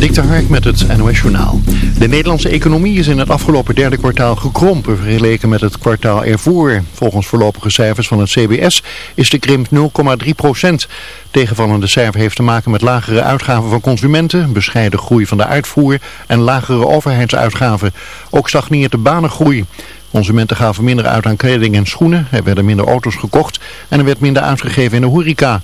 Dik de Hark met het NOS Journaal. De Nederlandse economie is in het afgelopen derde kwartaal gekrompen vergeleken met het kwartaal ervoor. Volgens voorlopige cijfers van het CBS is de krimp 0,3 procent. Tegenvallende cijfer heeft te maken met lagere uitgaven van consumenten, bescheiden groei van de uitvoer en lagere overheidsuitgaven. Ook stagneert de banengroei. Consumenten gaven minder uit aan kleding en schoenen, er werden minder auto's gekocht en er werd minder uitgegeven in de horeca.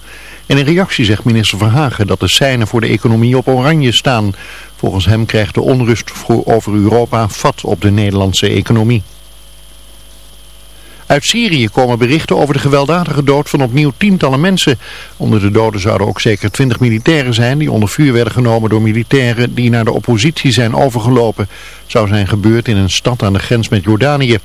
En in reactie zegt minister Verhagen dat de seinen voor de economie op oranje staan. Volgens hem krijgt de onrust over Europa vat op de Nederlandse economie. Uit Syrië komen berichten over de gewelddadige dood van opnieuw tientallen mensen. Onder de doden zouden ook zeker twintig militairen zijn die onder vuur werden genomen door militairen die naar de oppositie zijn overgelopen. Zou zijn gebeurd in een stad aan de grens met Jordanië.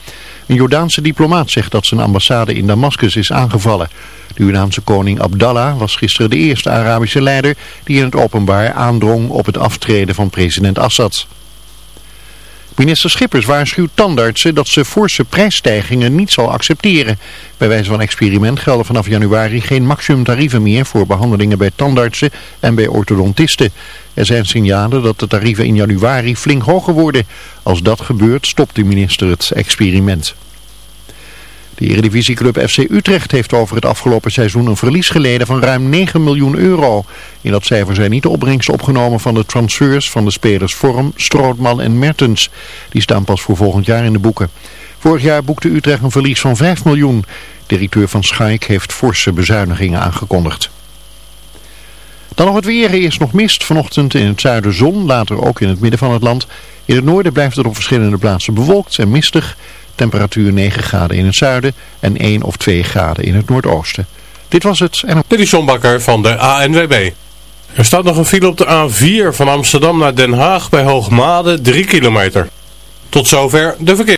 Een Jordaanse diplomaat zegt dat zijn ambassade in Damascus is aangevallen. De Iraanse koning Abdallah was gisteren de eerste Arabische leider die in het openbaar aandrong op het aftreden van president Assad. Minister Schippers waarschuwt tandartsen dat ze forse prijsstijgingen niet zal accepteren. Bij wijze van experiment gelden vanaf januari geen maximumtarieven meer voor behandelingen bij tandartsen en bij orthodontisten. Er zijn signalen dat de tarieven in januari flink hoger worden. Als dat gebeurt stopt de minister het experiment. De Eredivisieclub FC Utrecht heeft over het afgelopen seizoen een verlies geleden van ruim 9 miljoen euro. In dat cijfer zijn niet de opbrengsten opgenomen van de transfers van de spelers Vorm, Strootman en Mertens. Die staan pas voor volgend jaar in de boeken. Vorig jaar boekte Utrecht een verlies van 5 miljoen. Directeur van Schaik heeft forse bezuinigingen aangekondigd. Dan nog het weer. Eerst nog mist. Vanochtend in het zuiden zon, later ook in het midden van het land. In het noorden blijft het op verschillende plaatsen bewolkt en mistig. Temperatuur 9 graden in het zuiden en 1 of 2 graden in het noordoosten. Dit was het. En... Dit is van de ANWB. Er staat nog een file op de A4 van Amsterdam naar Den Haag bij Hoogmade 3 kilometer. Tot zover de verkeer.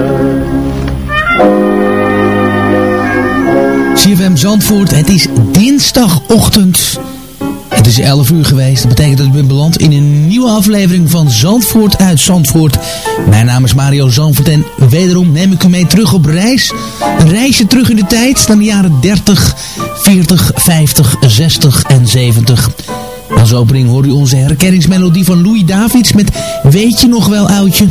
Zandvoort, het is dinsdagochtend. Het is 11 uur geweest. Dat betekent dat ik ben beland in een nieuwe aflevering van Zandvoort uit Zandvoort. Mijn naam is Mario Zandvoort en wederom neem ik u mee terug op reis. Een reisje terug in de tijd naar de jaren 30, 40, 50, 60 en 70. Als opening hoor u onze herkenningsmelodie van Louis Davids met Weet je nog wel oudje?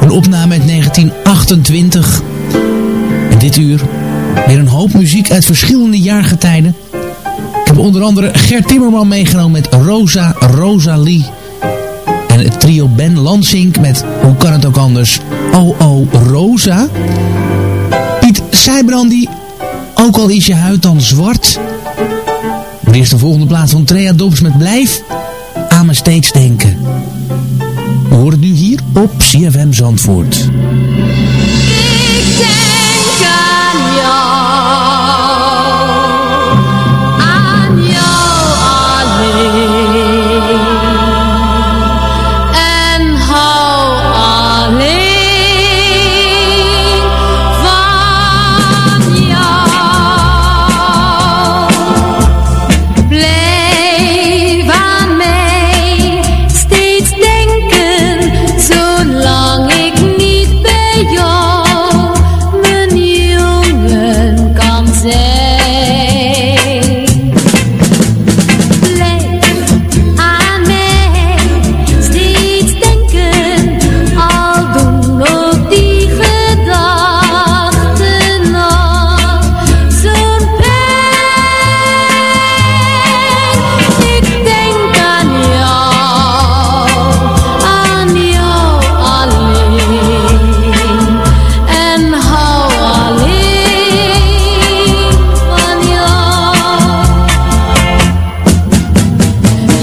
Een opname uit 1928. En dit uur Weer een hoop muziek uit verschillende jaargetijden. Ik heb onder andere Gert Timmerman meegenomen met Rosa Rosalie. En het trio Ben Lansink met, hoe kan het ook anders, Oh Rosa. Piet Seibrandi, ook al is je huid dan zwart. Maar eerst de volgende plaats van Trea Dobbs met Blijf aan me steeds denken. We horen het nu hier op CFM Zandvoort. Ik denk aan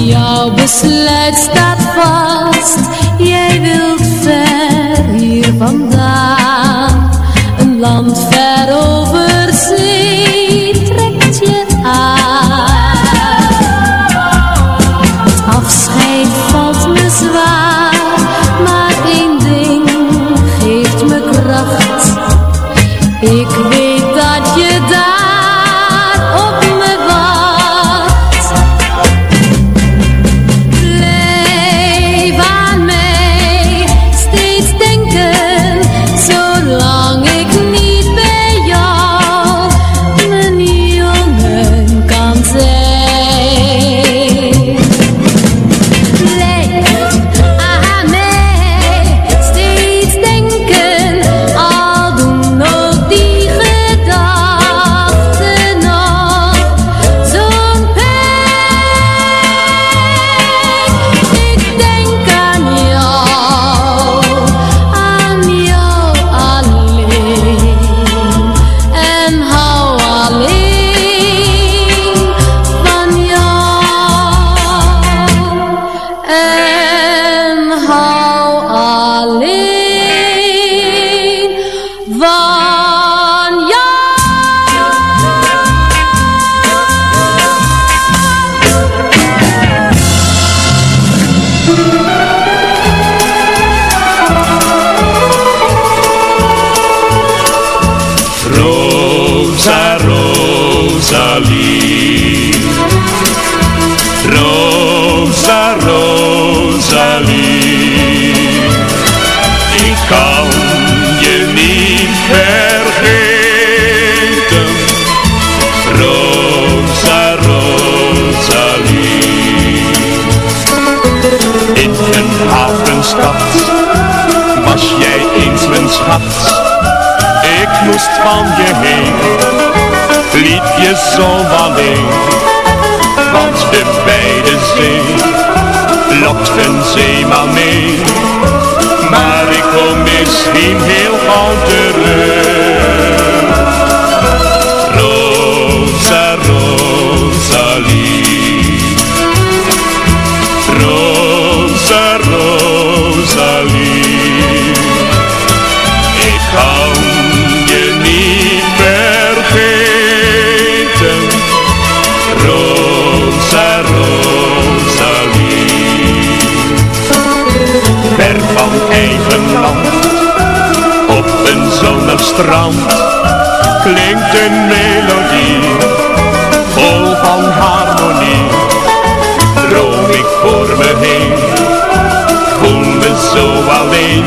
Jouw besluit staat vast, jij wilt ver hier vandaan. Een land ver Ik moest van je heen, liet je zo alleen. Want de beide zee lokt een zeeman mee. Maar ik kom misschien heel gauw terug. Rosa, Rosalie. Rosa, Rosalie. Strand, klinkt een melodie, vol van harmonie. Droom ik voor me heen, voel me zo alleen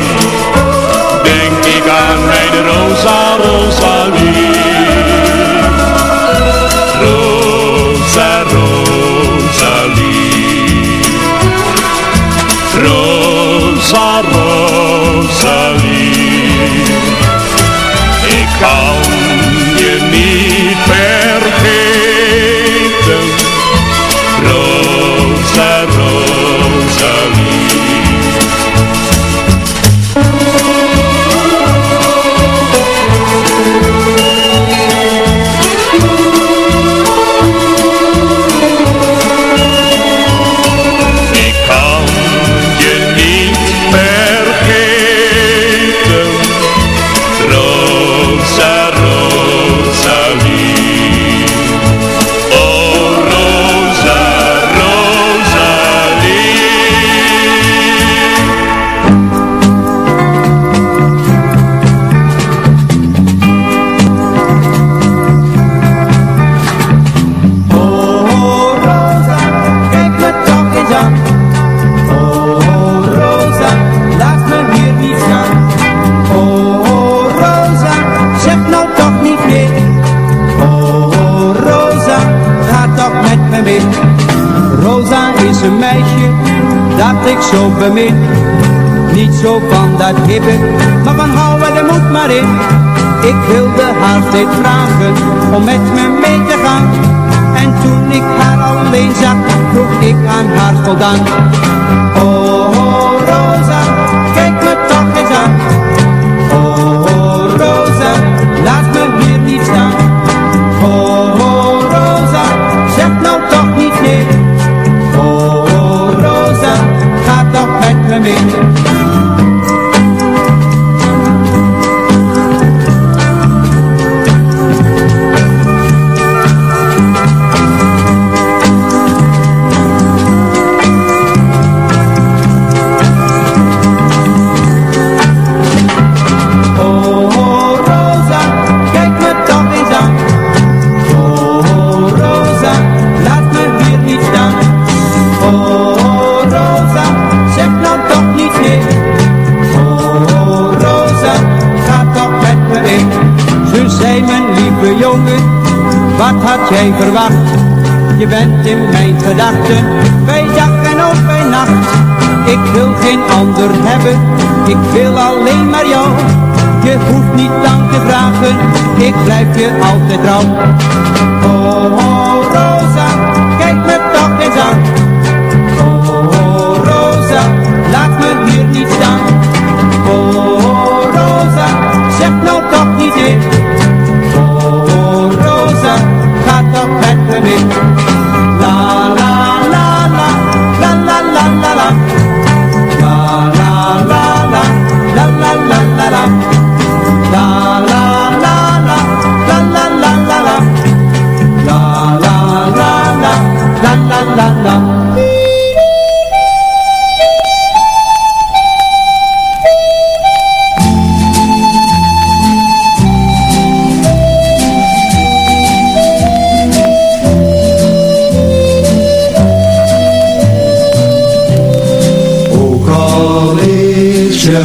om met me mee te gaan. En toen ik haar alleen zag, vroeg ik aan haar voldaan. Jongen, wat had jij verwacht? Je bent in mijn gedachten, bij dag en ook bij nacht. Ik wil geen ander hebben, ik wil alleen maar jou. Je hoeft niet lang te vragen, ik blijf je altijd trouw. Oh, oh Rosa, kijk me toch eens aan. Oh Rosa, laat me hier niet staan. Oh Rosa, zeg nou toch niet nee.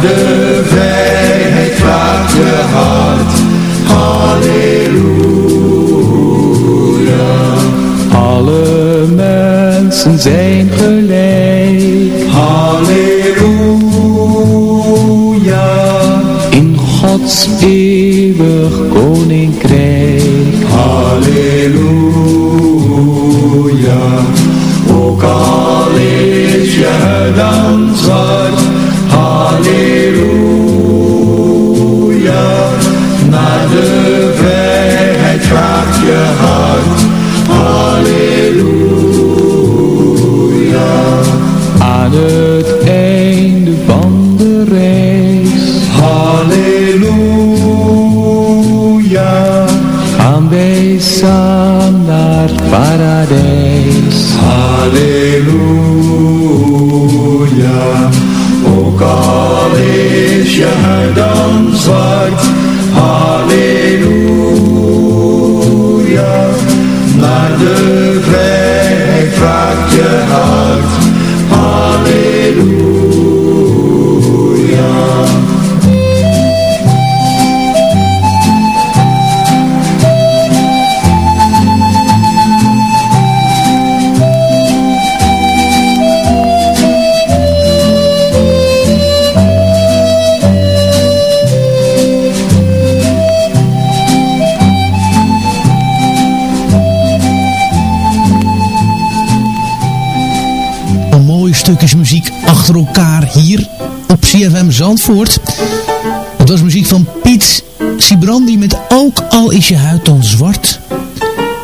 De vrijheid vraagt je hart. Halleluja. Alle mensen zijn gelijk. Halleluja. In Gods Het was muziek van Piet Sibrandi met Ook al is je huid dan zwart.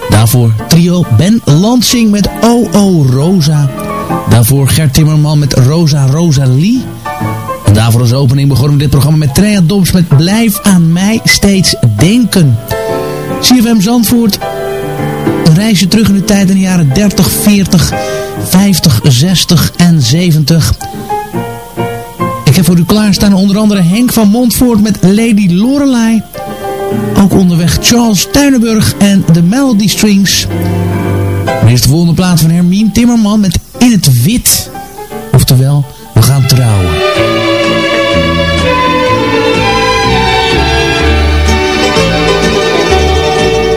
Daarvoor trio Ben Lansing met O O Rosa. Daarvoor Gert Timmerman met Rosa Rosalie. En daarvoor als opening begonnen we dit programma met Trea Dobbs met Blijf aan mij steeds denken. CFM Zandvoort reisje terug in de tijd in de jaren 30, 40, 50, 60 en 70. Ik heb voor u klaarstaan onder andere Henk van Montvoort met Lady Lorelei. Ook onderweg Charles Tuinenburg en de Melody Strings. Maar eerst de volgende plaat van Hermine Timmerman met In het Wit. Oftewel, we gaan trouwen.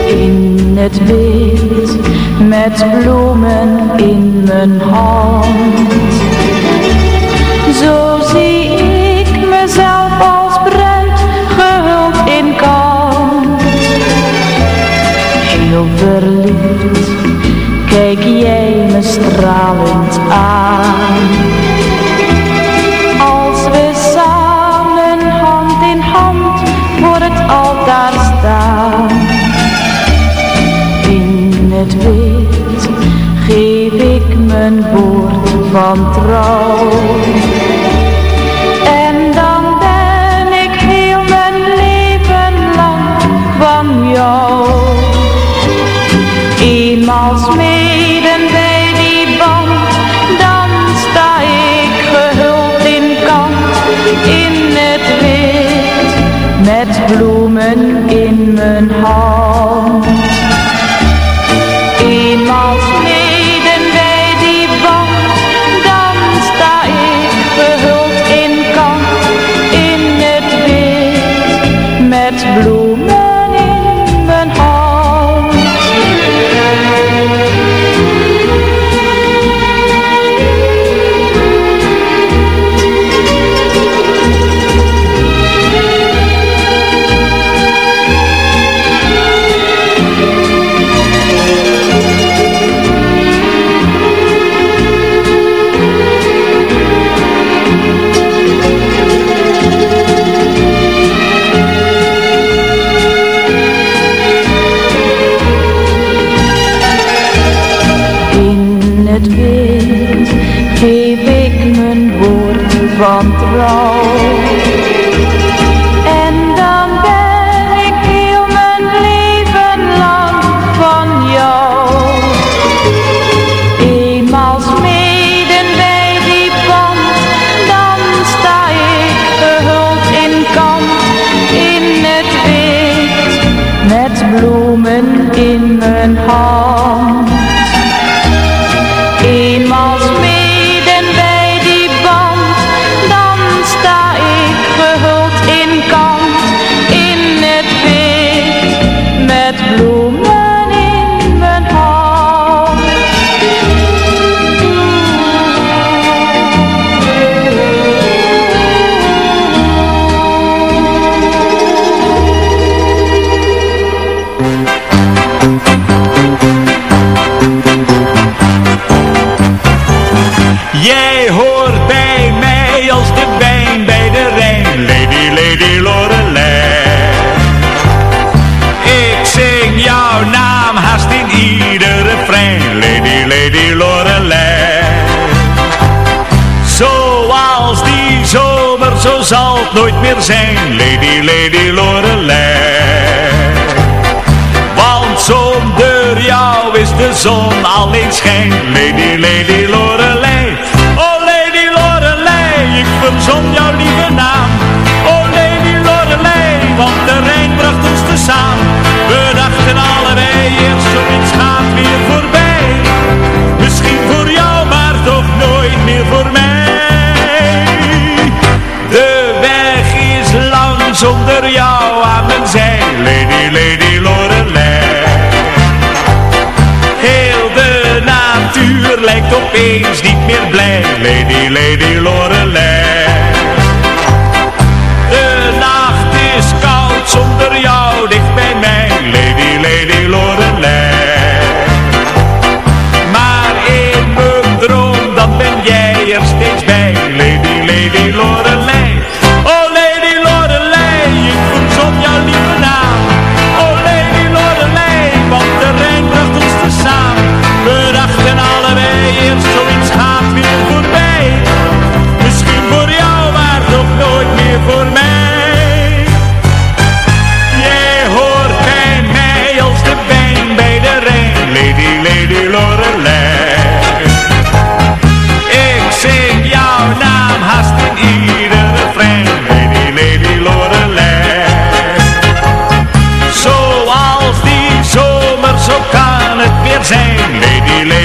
In het wit, met bloemen in mijn hand. Zo zie ik mezelf als bruid, gehuld in kant. Heel verliefd, kijk jij me stralend aan. Als we samen hand in hand voor het altaar staan. In het wit geef ik mijn woord van trouw. Met zo zal het nooit meer zijn, Lady, Lady Lorelei. Want zonder jou is de zon alleen schijn, Lady, Lady Lorelei. Oh Lady Lorelei, ik verzon jouw lieve naam. Oh Lady Lorelei, want de Rijn bracht ons te samen. We dachten allebei, eerst zoiets gaat weer voorbij. Misschien voor jou, maar toch nooit meer voor mij. Opeens niet meer blij, Lady, Lady Lorelei.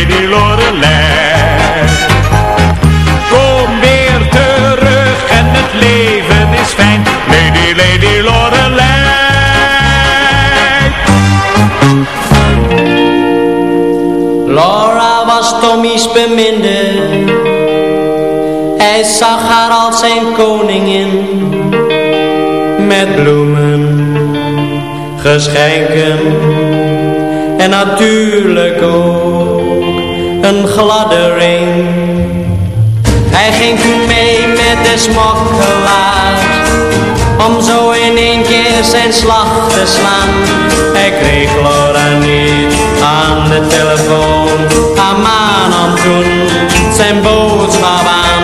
Lady, Lorelei. Kom weer terug en het leven is fijn, Lady, Lady Lorelei. Laura was Tommy's beminde. Hij zag haar als zijn koningin. Met bloemen, geschenken en natuurlijk ook een gladde ring. Hij ging mee met de smokkelaar om zo in één keer zijn slag te slaan. Hij kreeg Laura niet aan de telefoon, haar man nam toen zijn boodschap aan.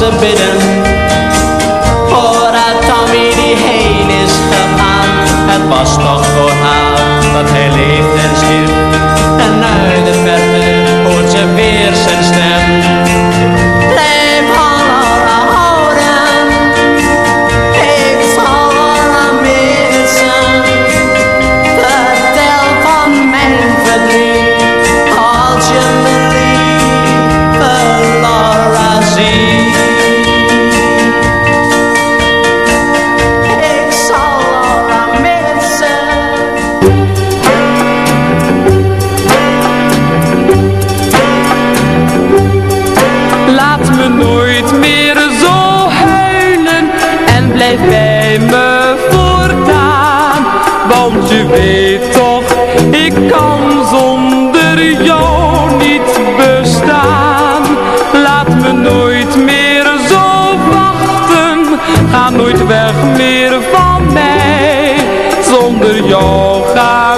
ze bidden. Voordat Tommy die heen is gegaan, het was nog voor haar dat hij leefde. Jou gaan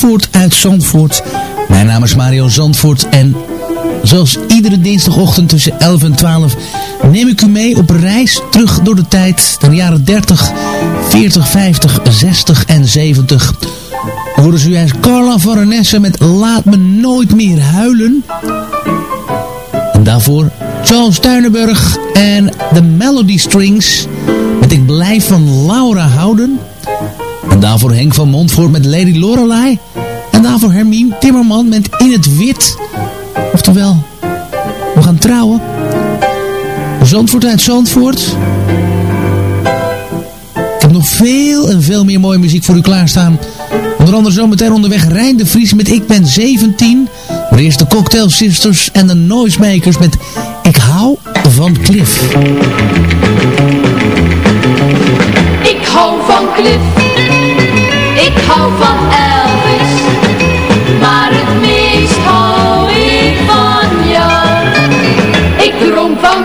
Zandvoort uit Zandvoort. Mijn naam is Mario Zandvoort en zoals iedere dinsdagochtend tussen 11 en 12 neem ik u mee op reis terug door de tijd. De jaren 30, 40, 50, 60 en 70. Horen ze juist Carla van Renesse met Laat me nooit meer huilen. En daarvoor Charles Tuinenburg en de Melody Strings met Ik blijf van Laura houden. En daarvoor Henk van Montvoort met Lady Lorelei. En daarvoor Hermine Timmerman met In het Wit. Oftewel, we gaan trouwen. Zandvoort uit Zandvoort. Ik heb nog veel en veel meer mooie muziek voor u klaarstaan. Onder andere zometeen onderweg Rijn de Vries met Ik ben 17. Maar eerst de Cocktail Sisters en de Noisemakers met Ik hou van Cliff. Ik hou van Cliff, ik hou van Elvis,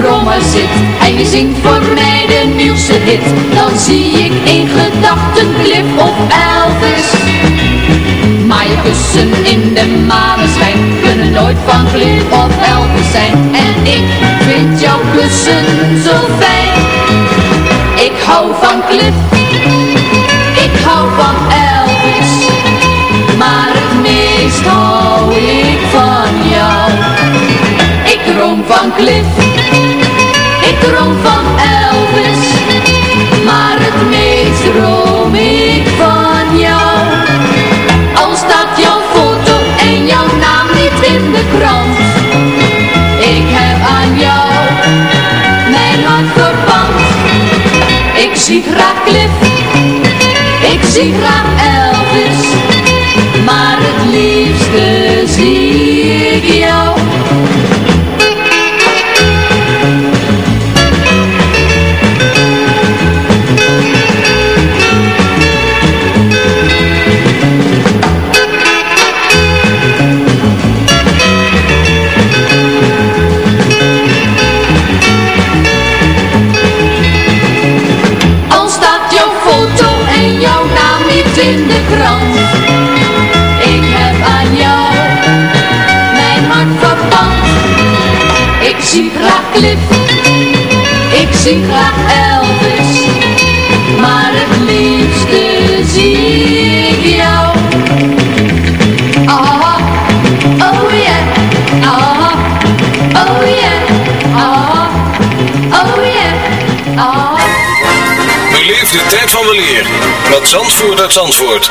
brommer zit en je zingt voor mij de nieuwste hit, dan zie ik in gedachten Cliff of Elvis. Maar je kussen in de maneschijn kunnen nooit van Cliff of Elvis zijn. En ik vind jouw kussen zo fijn. Ik hou van Cliff, ik hou van Elvis, droom van Cliff, ik droom van Elvis, maar het meest droom ik van jou. Al staat jouw foto en jouw naam niet in de krant, ik heb aan jou mijn hart verpand. Ik zie graag Cliff, ik zie graag Elvis, ik zie graag Elvis, maar het liefste zie ik jou. Ah, oh yeah, ah, oh yeah, ah, oh yeah, ah. Beleef de tijd van weleer met Zandvoort uit Zandvoort.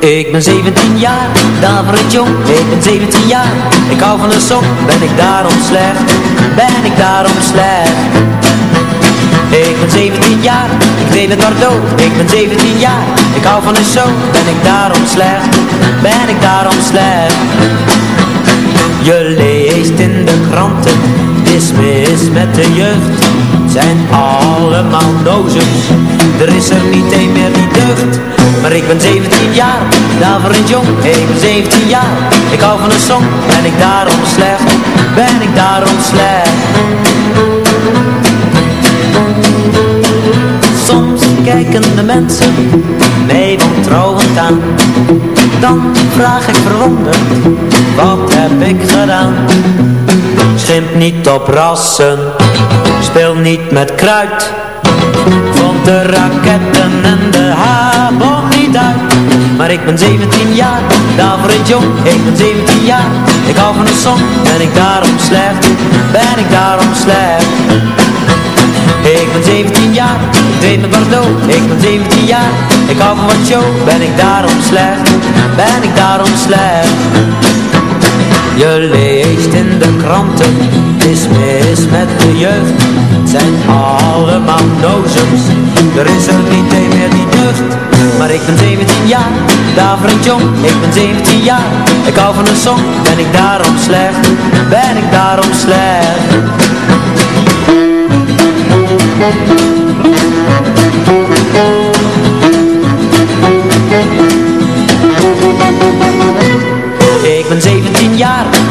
Ik ben 17 jaar, daverend jong, ik ben 17 jaar Ik hou van een song, ben ik daarom slecht, ben ik daarom slecht? Ik ben 17 jaar, ik weet het dood. Ik ben 17 jaar, ik hou van een show, ben ik daarom slecht, ben ik daarom slecht? Je leest in de kranten, het is mis met de jeugd Zijn allemaal dozens, er is er niet een meer die deugt maar ik ben 17 jaar, daverend jong, ik ben 17 jaar Ik hou van een song, ben ik daarom slecht, ben ik daarom slecht? Soms kijken de mensen mij wantrouwend aan. Dan vraag ik verwonderd, wat heb ik gedaan? Schimp niet op rassen, speel niet met kruid Vond de raketten en de habon niet uit. Maar ik ben 17 jaar, daverend jong Ik ben 17 jaar, ik hou van een song Ben ik daarom slecht, ben ik daarom slecht. Ik ben 17 jaar, ik weet met Bordeaux Ik ben 17 jaar, ik hou van wat show Ben ik daarom slecht, ben ik daarom slecht. Je leest in de kranten, is mis met de jeugd. Zijn allemaal dozens, er is er niet een meer die deugd. Maar ik ben 17 jaar, daverend jong, ik ben 17 jaar. Ik hou van een song, ben ik daarom slecht, ben ik daarom slecht.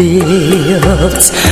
Fields.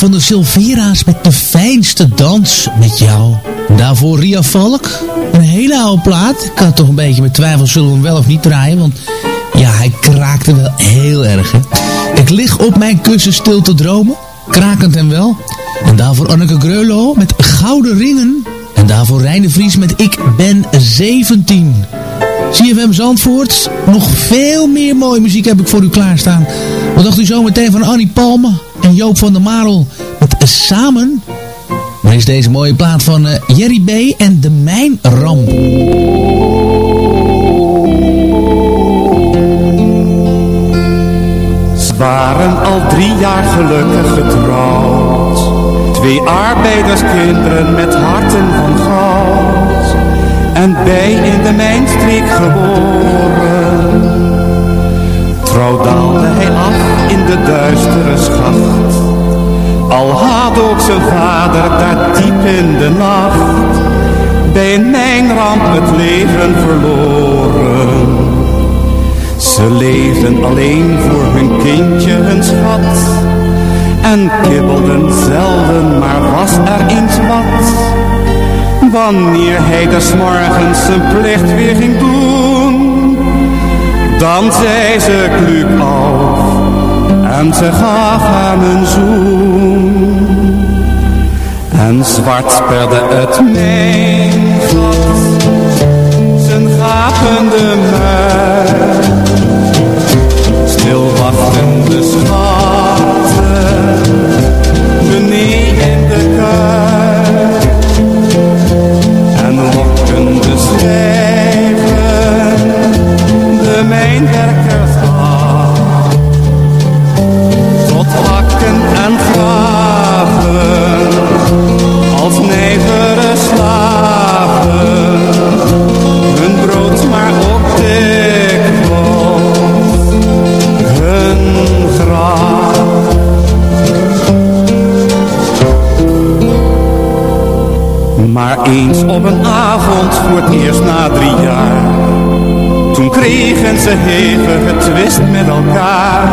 Van de Silvera's met de fijnste dans met jou. Daarvoor Ria Valk, een hele oude plaat. Ik had toch een beetje met twijfel, zullen we hem wel of niet draaien? Want ja, hij kraakte wel heel erg. Hè? Ik lig op mijn kussen stil te dromen, krakend en wel. En daarvoor Anneke Greulow met Gouden Ringen. En daarvoor Reine Vries met Ik ben 17. CFM Zandvoort. Nog veel meer mooie muziek heb ik voor u klaarstaan. Wat dacht u zo meteen van Annie Palme en Joop van der Marel met Samen? Is deze mooie plaat van eh, Jerry B. en de Mijnramp. Ze waren al drie jaar gelukkig getrouwd. Twee arbeiderskinderen met harten van goud. En bij in de mijnstreek geboren. Trouw daalde hij af de duistere schacht. Al had ook zijn vader daar diep in de nacht. Bij een mijnramp het leven verloren. Ze leefden alleen voor hun kindje, hun schat. En kibbelden zelden, maar was er eens wat. Wanneer hij des morgens zijn plicht weer ging doen, dan zei ze kluk af en ze gaf hem een zoen. En zwart sperde het mijn gat, zijn gapende muil. Stil wachtende schatten, beneden in de kuil. En lokkende schrijven, de mijnwerkers eens op een avond voor het eerst na drie jaar. Toen kregen ze hevige twist met elkaar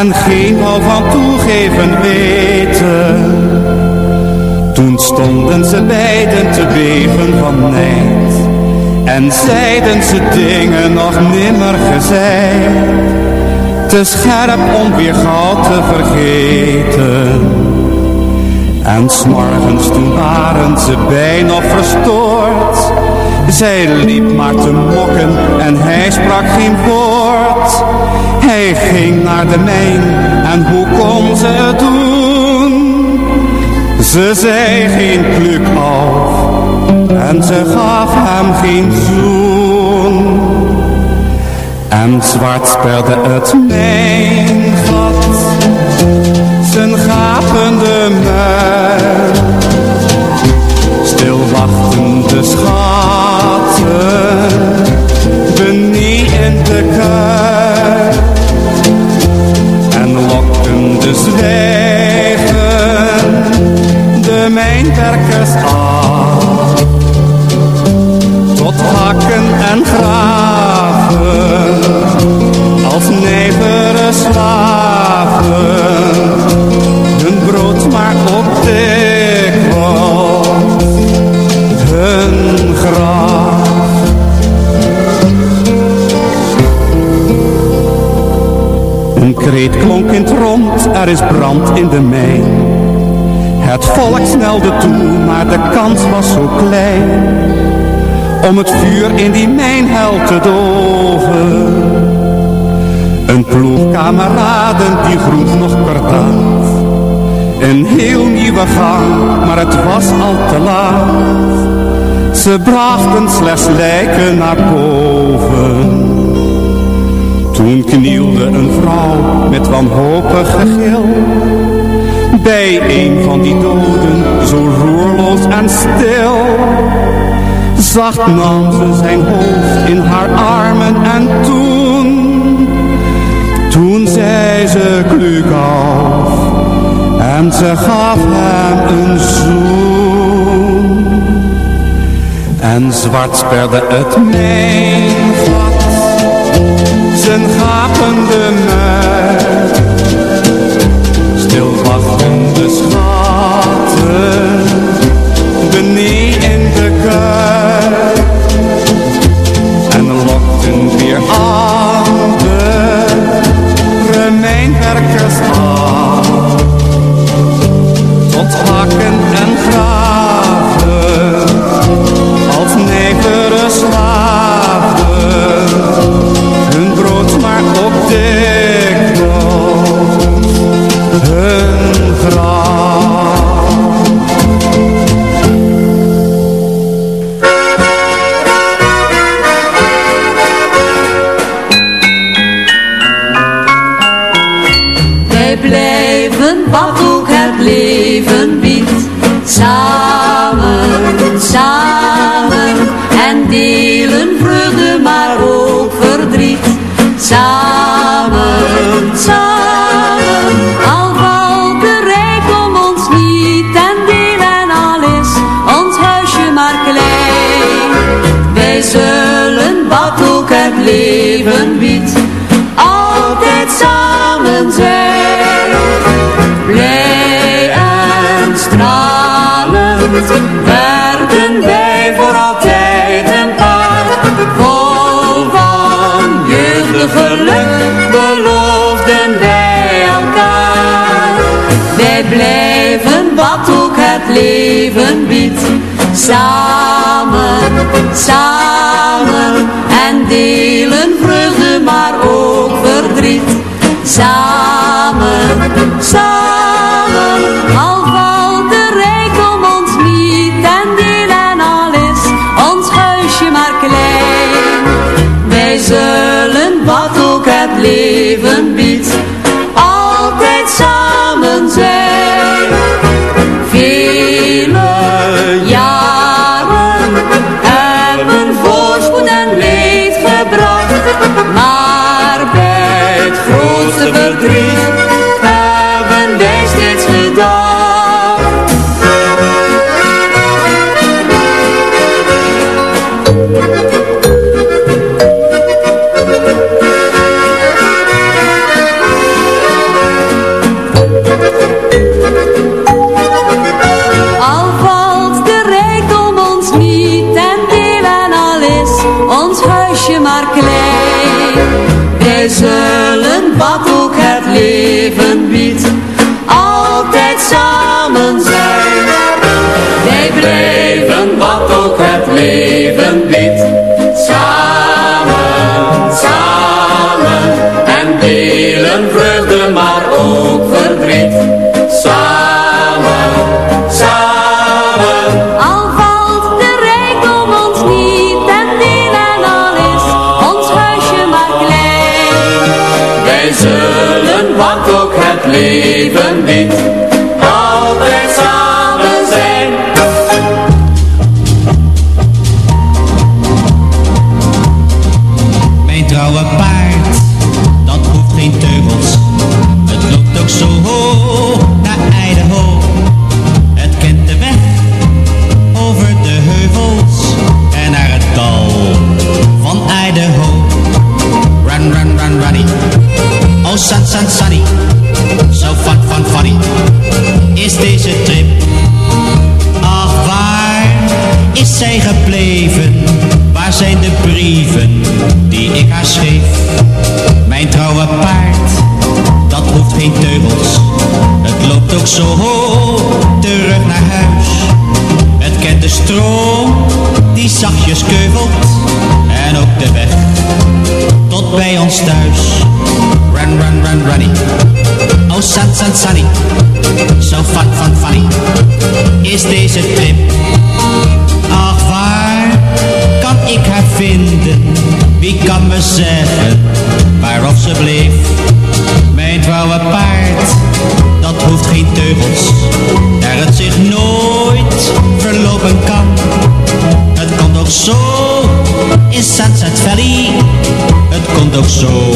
En geen wou van toegeven weten. Toen stonden ze beiden te beven van nijd En zeiden ze dingen nog nimmer gezegd. Te scherp om weer gauw te vergeten en s'morgens toen waren ze bijna verstoord. Zij liep maar te mokken en hij sprak geen woord. Hij ging naar de mijn en hoe kon ze het doen? Ze zei geen kluk af en ze gaf hem geen zoen. En zwart sperde het mijn zijn gapende muil. Stil wachtende schatten, in de kuil. En lokkende zwijgen, de mijnwerkers af. Tot hakken en graven, als nijvere slaven maar op dikwijls hun graf. Een kreet klonk in het rond, er is brand in de mijn. Het volk snelde toe, maar de kans was zo klein. Om het vuur in die mijnhel te doven. Een ploeg kameraden die groet nog kordaat. Een heel nieuwe gang, maar het was al te laat. Ze brachten slechts lijken naar boven. Toen knielde een vrouw met wanhopig gegil. Bij een van die doden, zo roerloos en stil. Zacht nam ze zijn hoofd in haar armen en toen toen zei ze kluk af en ze gaf hem een zoen. En zwart sperde het gat, zijn gapende muil. Stil wachtende schatten, benee in de kuil. En lokten weer andere en delen vreugde maar ook verdriet. Samen, samen, al valt de rijkdom ons niet ten deel en al is ons huisje maar klein. Wij zullen wat ook het leven biedt, altijd samen zijn. Blij en stralend het leven biedt. Samen, samen en delen vreugde maar ook verdriet. Samen, samen, altijd samen zijn. Wij blijven wat ook het leven biedt, leven biedt, zo terug naar huis. Het kent de stroom die zachtjes keuvelt. En ook de weg tot bij ons thuis. Run, run, run, runny. Oh, sun, sun, sunny. So fun, fun, funny. Is deze trip? Ach, waar kan ik haar vinden? Wie kan me zeggen waarop ze bleef? Trouwe paard, dat hoeft geen teugels. Daar het zich nooit verlopen kan. Het komt ook zo in Sunset Valley. Het komt ook zo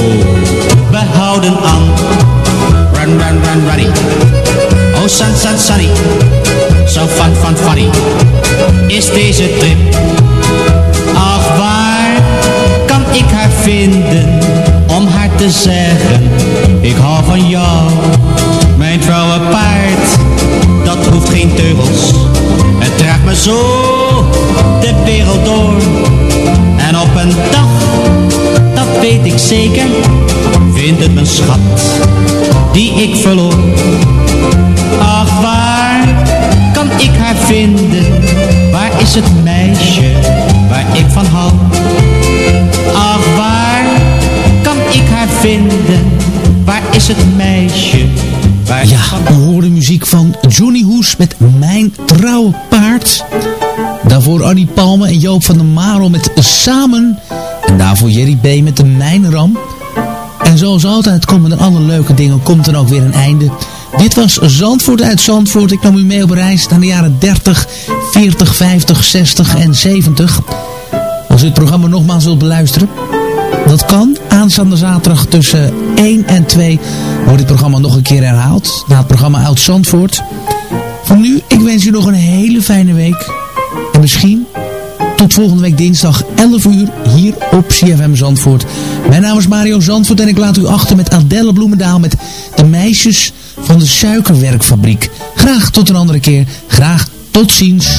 behouden aan. Run, run, run, runny. Oh, sun, sun, sunny. So fun, fun. Is deze trip? Ach, waar kan ik haar vinden om haar te zeggen? Zo de wereld door. En op een dag, dat weet ik zeker, vindt het mijn schat die ik verloor. Ach, waar kan ik haar vinden? Waar is het meisje waar ik van hou? Ach, waar kan ik haar vinden? Waar is het meisje Ja, u hoorde muziek van Johnny Hoes met Mijn Trouwe Paard. Daarvoor Annie Palme en Joop van der Marel met Samen. En daarvoor Jerry B. met de Mijnram. En zoals altijd komen er alle leuke dingen, komt er ook weer een einde. Dit was Zandvoort uit Zandvoort. Ik nam u mee op reis naar de jaren 30, 40, 50, 60 en 70. Als u het programma nogmaals wilt beluisteren, dat kan. Aanstaande zaterdag tussen 1 en 2 wordt dit programma nog een keer herhaald. Na het programma Oud Zandvoort. Voor nu, ik wens u nog een hele fijne week. En misschien tot volgende week dinsdag 11 uur hier op CFM Zandvoort. Mijn naam is Mario Zandvoort en ik laat u achter met Adelle Bloemendaal met de meisjes van de suikerwerkfabriek. Graag tot een andere keer. Graag tot ziens.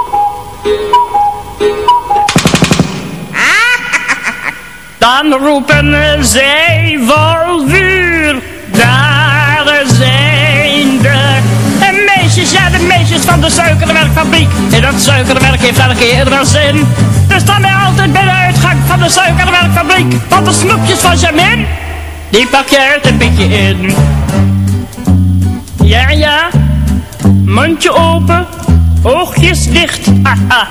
Dan roepen zij vol vuur. Daar zijn de meisjes, ja de meisjes van de suikerwerkfabriek. En dat suikerwerk heeft elke keer wel zin. Dus staan wij altijd bij de uitgang van de suikerwerkfabriek. Want de snoepjes van Jamin, die pak je uit een beetje in. Ja, ja, mondje open, oogjes dicht, haha.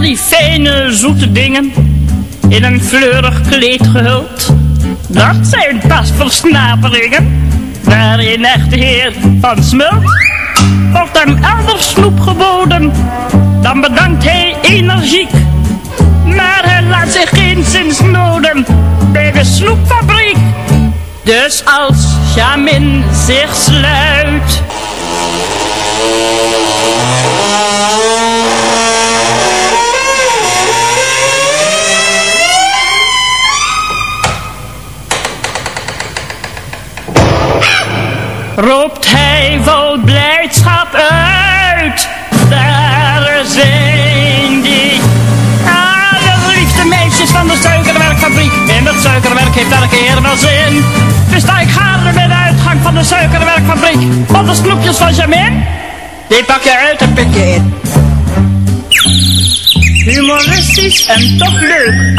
Die fijne, zoete dingen, in een fleurig kleed gehuld. Dat zijn pas versnaperingen, waarin echte heer van smult. Wordt hem elders snoep geboden, dan bedankt hij energiek. Maar hij laat zich geen zins noden bij de snoepfabriek. Dus als Jamin zich sluit. Roept hij vol blijdschap uit. Daar zijn die. Ah, de liefste meisjes van de suikerwerkfabriek. En dat suikerwerk heeft elke keer wel zin. Dus sta ik gaarne bij de uitgang van de suikerwerkfabriek. Want de snoepjes van Jamin, die pak je uit en pik je in. Humoristisch en toch leuk.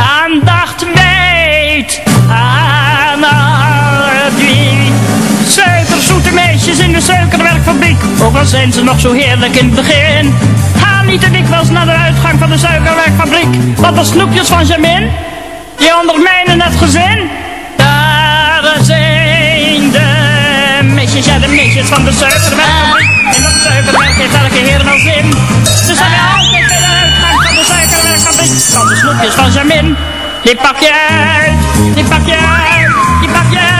aandacht wijdt aan die suikerzoete meisjes in de suikerwerkfabriek. Ook al zijn ze nog zo heerlijk in het begin. Ga niet te dikwijls naar de uitgang van de suikerwerkfabriek. Want de snoepjes van Jamin, die ondermijnen het gezin. Daar zijn de meisjes, ja de meisjes van de suikerwerkfabriek. En dat suikerwerk heeft elke heer wel zin. Ze zijn Van de snoepjes van Jamin, die pak je uit, die pak je uit, die pak je uit